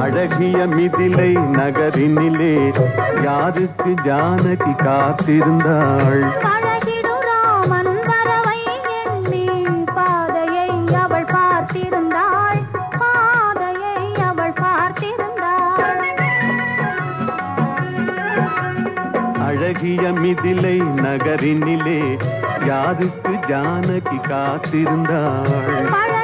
அழகிய மிதிலை நகரினிலே யாருக்கு ஜானகி காத்திருந்தாள்? அழகிய மிதிலை நகரினிலே யாருக்கு ஜானகி காத்திருந்தாள்.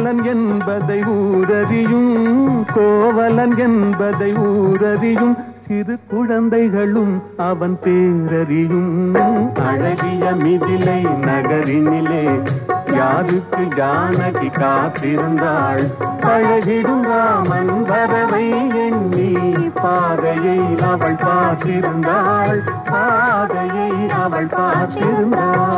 கோவலன் என்பதை ஊரறியும் கோவலன் என்பதை ஊரறியும் சிறு குழந்தைகளும் அவன் பேரறியும். அழகிய மிதிலை நகரினிலே யாருக்கு ஜானகி காத்திருந்தாள்? அழகிடும் ராமன் வரவை எண்ணி பாதையை அவள் பார்த்திருந்தாள். பாதையை அவள் பார்த்திருந்தாள்.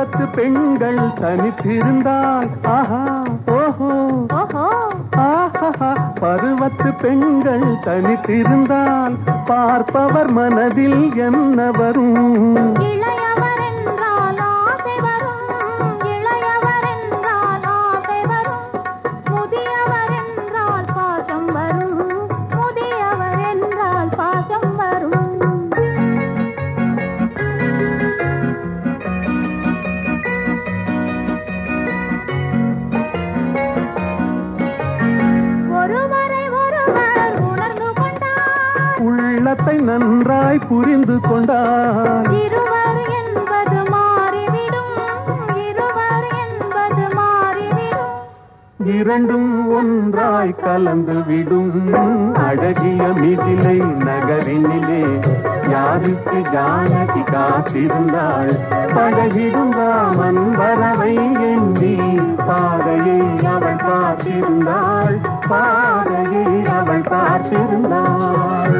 பருவத்து பெண்கள் தனித்திருந்தால் ஆஹா ஓஹோ. ஓஹோ. ஆஹா பருவத்து பெண்கள் தனித்திருந்தால் பார்ப்பவர் மனதில் என்ன வரும்? விஷயத்தை நன்றாய் புரிந்து கொண்டான் இருவர் என்பது மாறிவிடும். இருவர் என்பது மாறிவிடும். இரண்டும் ஒன்றாய் கலந்து விடும். அழகிய மிதிலை நகரினிலே யாருக்கு ஜானகி காத்திருந்தாள்? பழகிடும் ராமன் வரவை எண்ணி பாதையை அவள் பார்த்திருந்தாள் பாதையை அவள் பார்த்திருந்தாள்